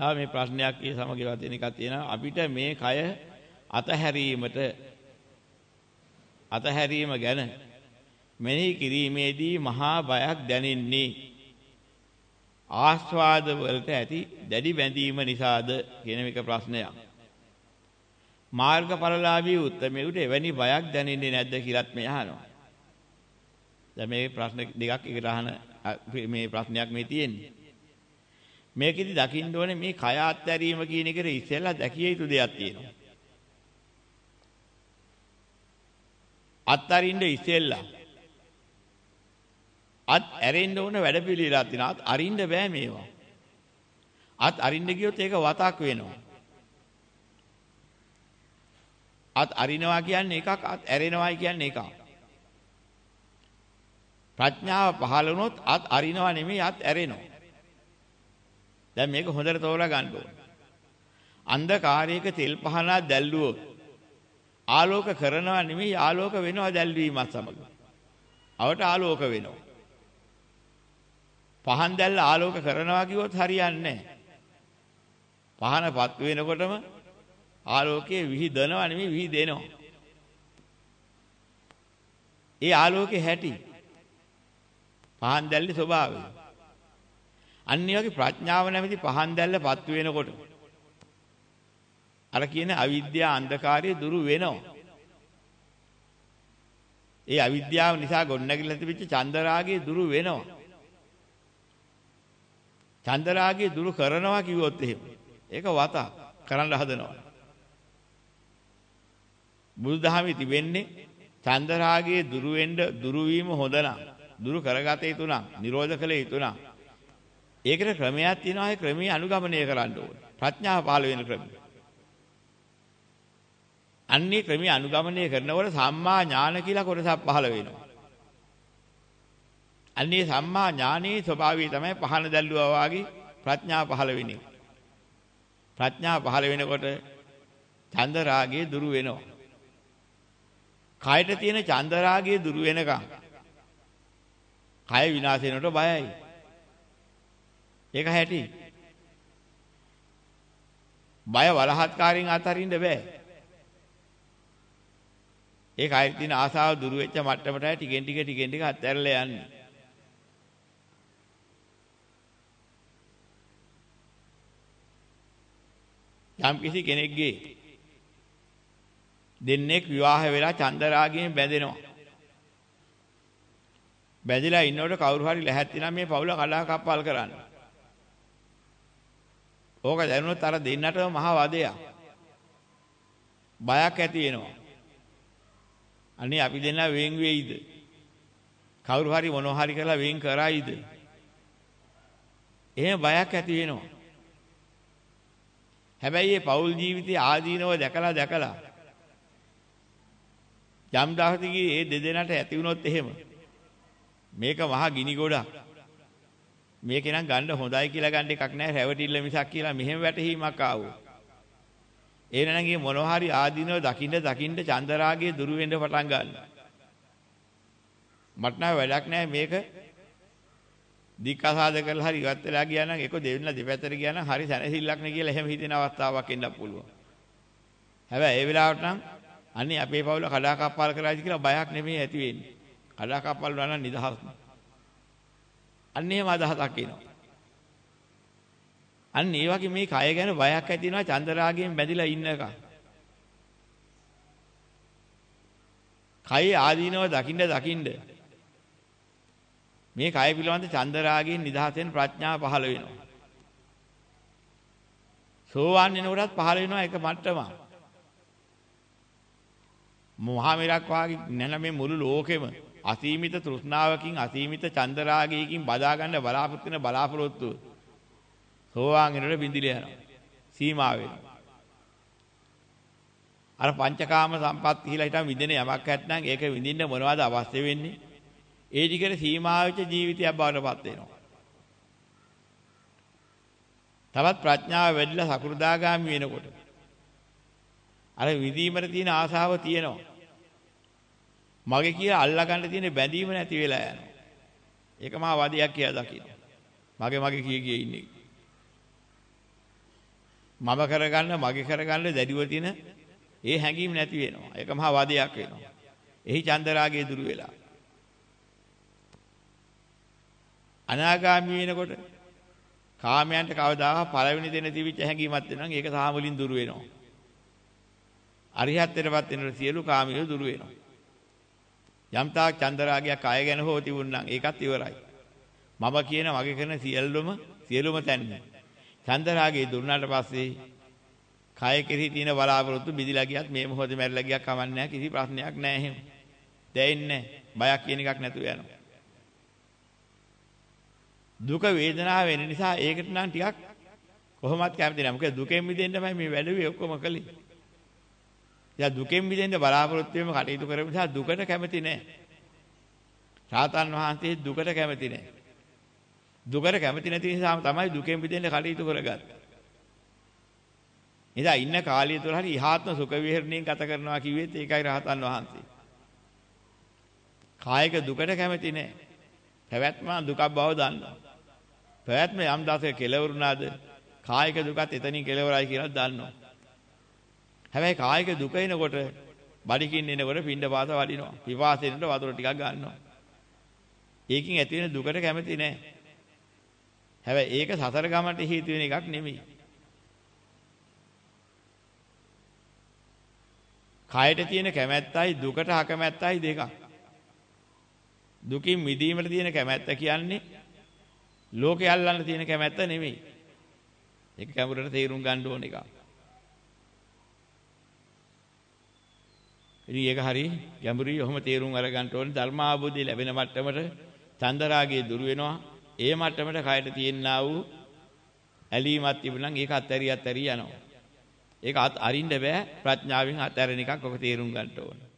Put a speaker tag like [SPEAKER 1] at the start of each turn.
[SPEAKER 1] තව මේ ප්‍රශ්නයක් ඒ සමගිව තියෙන එකක් තියෙනවා. අපිට මේ කය අතහැරීමට අතහැරීම ගැන මෙනෙහි කිරීමේදී මහා බයක් දැනෙන්නේ ආස්වාද වලට ඇති දැඩි බැඳීම නිසාද කියන එක ප්‍රශ්නයක්. මාර්ගඵලලාභී උත්තමයෙකුට එවැනි බයක් දැනෙන්නේ නැද්ද කියලාත් මේ අහනවා. දැන් මේ ප්‍රශ්න දෙකක් එකට අහන මේ ප්‍රශ්නයක් මේ තියෙන්නේ. මේකෙදි දකින්න ඕනේ මේ කය අත්හැරීම කියන එකට ඉස්සෙල්ලා දැකිය යුතු දෙයක් තියෙනවා. අත්හරින්න ඉස්සෙල්ලා අත් ඇරෙන්න ඕන වැඩපිළිවෙලක් තියෙනවා. අත් අරින්න බෑ මේවා. අත් අරින්න ගියොත් ඒක වතක් වෙනවා. අත් අරිනවා කියන්නේ එකක් අත් ඇරෙනවායි කියන්නේ එකක්. ප්‍රඥාව පහළ වුණොත් අත් අරිනවා නෙමෙයි අත් ඇරෙනවා. දැන් මේක හොඳට තෝරා ගන්න ඕනේ. අන්ධකාරයක තෙල් පහනක් දැල්ලුවොත් ආලෝක කරනවා නෙමෙයි ආලෝක වෙනවා දැල්වීමත් සමග. අවට ආලෝක වෙනවා. පහන් දැල්ල ආලෝක කරනවා කිව්වොත් හරියන්නේ නැහැ. පහනපත් වෙනකොටම ආලෝකයේ විහිදනවා නෙමෙයි විහිදෙනවා. ඒ ආලෝකේ හැටි පහන් දැල්ලේ ස්වභාවය. අන්න ඒ වගේ ප්‍රඥාව නැමැති පහන් දැල්ලපත් වෙනකොට අර කියන අවිද්‍යා අන්ධකාරය දුරු වෙනවා. ඒ අවිද්‍යාව නිසා ගොඩනැගිලා තිබිච්ච චන්දරාගය දුරු වෙනවා. චන්දරාගය දුරු කරනවා කිව්වොත් එහෙම. ඒක වත කරන්න හදනවා. බුදුදහමේ තිබෙන්නේ චන්දරාගයේ දුරු වෙන්න දුරු වීම හොඳ නම් දුරු කරගත යුතු නම් නිරෝධ කළ යුතු නම් ඒකට ක්‍රමයක් තියෙනවා ඒ ක්‍රමයේ අනුගමනය කරන්න ඕනේ. ප්‍රඥාව පහළ වෙන ක්‍රමය. අන්නේ ක්‍රමයේ අනුගමනය කරනකොට සම්මා ඥාන කියලා කොටසක් පහළ වෙනවා. අන්නේ සම්මා ඥානයේ ස්වභාවය තමයි පහන දැල්ලුවා වාගේ ප්‍රඥාව පහළ වෙන්නේ. ප්‍රඥාව පහළ වෙනකොට චන්ද රාගය දුරු වෙනවා. කයට තියෙන චන්ද රාගය දුරු වෙනකම් කය විනාශ වෙනකොට බයයි. ඒක හැටි. බය වලහත්කාරයෙන් අතරින්න බෑ. ඒ කයේ තියෙන ආසාව දුරු වෙච්ච මට්ටමට ටිකෙන් ටික ටිකෙන් ටික අත්හැරලා යන්නේ. යම් කිසි කෙනෙක්ගේ දෙන්නෙක් විවාහ වෙලා චන්දරාගයෙන් බැඳෙනවා. බැඳිලා ඉන්නකොට කවුරු හරි ලැහැත්ති නම් මේ පවුල කඩා කප්පල් කරන්න. ඕක දැනුනොත් අර දෙන්නටම මහ වදයක්. බයක් ඇති වෙනවා. අනේ අපි දෙන්න වෙන් වෙයිද? කවුරු හරි මොනවා හරි කරලා වෙන් කරයිද? එහෙම බයක් ඇති වෙනවා. හැබැයි මේ පෞල් ජීවිතයේ ආදීනව දැකලා දැකලා යම් දවසකදී මේ දෙදෙනාට ඇති වුණොත් එහෙම මේක මහා ගිනි ගොඩක් මේක නම් ගන්න හොඳයි කියලා ගන්න එකක් නෑ රැවටිල්ල මිසක් කියලා මෙහෙම වැටහීමක් ආවෝ ඒ නනගේ මොනවා හරි ආදීනව දකින්න දකින්න චන්දරාගයේ දුරු වෙන්න පටන් ගන්නවා මට නම් වැඩක් නෑ මේක දික්කසාද කරලා හරි ඉවත් වෙලා ගියා නම් ඒක දෙවෙන්න දෙපැත්තට ගියා නම් හරි සැනසෙල්ලක් නේ කියලා එහෙම හිතෙන අවස්ථාවක් එන්න පුළුවන්. හැබැයි ඒ වෙලාවට නම් අනේ අපේ පවුල කඩා කප්පල් කරාද කියලා බයක් නෙමෙයි ඇති වෙන්නේ. කඩා කප්පල් වුණා නම් නිදහස්. අන්න එහෙම අදහසක් එනවා. අන්න ඒ වගේ මේ කය ගැන බයක් ඇති වෙනවා චන්දරාගයෙන් බැඳිලා ඉන්නක. කය ආදීනව දකින්න දකින්න මේ කය පිළිබඳ චන්දරාගයෙන් නිදහස් වෙන ප්‍රඥාව පහළ වෙනවා. සෝවාන් වෙනකොටත් පහළ වෙනවා එක මට්ටමක්. මහා මෙරක් වාගේ නැන මේ මුළු ලෝකෙම අසීමිත තෘෂ්ණාවකින් අසීමිත චන්දරාගයකින් බදා ගන්න බලාපොරොත්තු වෙන බලාපොරොත්තු සෝවාන් වෙනකොට බිඳිලා යනවා. සීමා වෙනවා. අර පංචකාම සම්පත් කියලා හිටන් විඳින යමක් නැත්නම් ඒක විඳින්න මොනවද අවශ්‍ය වෙන්නේ? ඒ දිගට සීමා වෙච්ච ජීවිතයක් බවට පත් වෙනවා. තවත් ප්‍රඥාව වැඩිලා සකෘදාගාමි වෙනකොට අර විදීමට තියෙන ආසාව තියෙනවා. මගේ කියලා අල්ලා ගන්න තියෙන බැඳීම නැති වෙලා යනවා. ඒක මා වදයක් කියලා දකින්න. මගේ මගේ කිය කිය ඉන්නේ. මම කරගන්න මගේ කරගන්න දැඩිව තියෙන ඒ හැඟීම් නැති වෙනවා. ඒක මහා වාදයක් වෙනවා. එහි චන්දරාගය දුරු වෙලා. අනාගාමී වෙනකොට කාමයන්ට කවදාහක් පළවෙනි දෙන තිබිච්ච හැඟීමක් වෙනවා. ඒක සාමුලින් දුරු වෙනවා. අරිහත්ත්වයටපත් වෙනකොට සියලු කාමියෝ දුරු වෙනවා. යම්තාක් චන්දරාගයක් අය ගැන හෝ තිබුණනම් ඒකත් ඉවරයි. මම කියන වගේ කරන සියල්ලම සියලුම තැන්න. චන්දරාගේ දුන්නාට පස්සේ කය කෙරෙහි තියෙන බලාපොරොත්තු බිදිලා ගියත් මේ මොහොතේ මැරිලා ගියක් කමන්නේ කිසි ප්‍රශ්නයක් නැහැ එහෙම. දැනෙන්නේ බයක් කියන එකක් නැතුව යනවා. දුක වේදනාව වෙන නිසා ඒකට නම් ටිකක් කොහොමත් කැමති නැහැ. මොකද දුකෙන් මිදෙන්නමයි මේ වැඩේ ඔක්කොම කළේ. එයා දුකෙන් මිදෙන්න බලාපොරොත්තු වෙම කටයුතු කරපු නිසා දුකට කැමති නැහැ. රාතන් වහන්සේ දුකට කැමති නැහැ. දුකට කැමති නැති නිසා තමයි දුකෙන් මිදෙන්න කටයුතු කරගත්තේ. එදා ඉන්න කාලය තුල හරි ඉහාත්ම සුඛ විහරණයෙන් ගත කරනවා කිව්වෙත් ඒකයි රහතන් වහන්සේ. කායික දුකට කැමති නැහැ. පැවැත්ම දුකක් බව දන්නවා. පැවැත්ම යම් දාසක කෙලවරුණාද කායික දුකත් එතනින් කෙලවරයි කියලා දන්නවා. හැබැයි කායික දුක එනකොට බඩකින් එනකොට පින්ඩ පාත වඩිනවා. පිපාසෙන්නට වතුර ටිකක් ගන්නවා. ඒකින් ඇති වෙන දුකට කැමති නැහැ. හැබැයි ඒක සසර ගමනට හේතු වෙන එකක් නෙමෙයි. කයට තියෙන කැමැත්තයි දුකට අකමැත්තයි දෙකක්. දුකින් මිදීමට තියෙන කැමැත්ත කියන්නේ ලෝකේ අල්ලන්න තියෙන කැමැත්ත නෙමෙයි. ඒක කැමරට තේරුම් ගන්න ඕන එකක්. ඉතින් ඒක හරි ගැඹුරුයි. ඔහොම තේරුම් අරගන්න ඕනේ ධර්මාභෝධය ලැබෙන මට්ටමට චන්දරාගයේ දුර වෙනවා. ඒ මට්ටමට කයට තියෙනා වූ ඇලීමක් තිබුණනම් ඒක අත්හැරිය අත්හැරිය යනවා. ඒක අරින්න බෑ ප්‍රඥාවෙන් අත්හැරෙන එකක් ඔක තේරුම් ගන්න ඕනේ.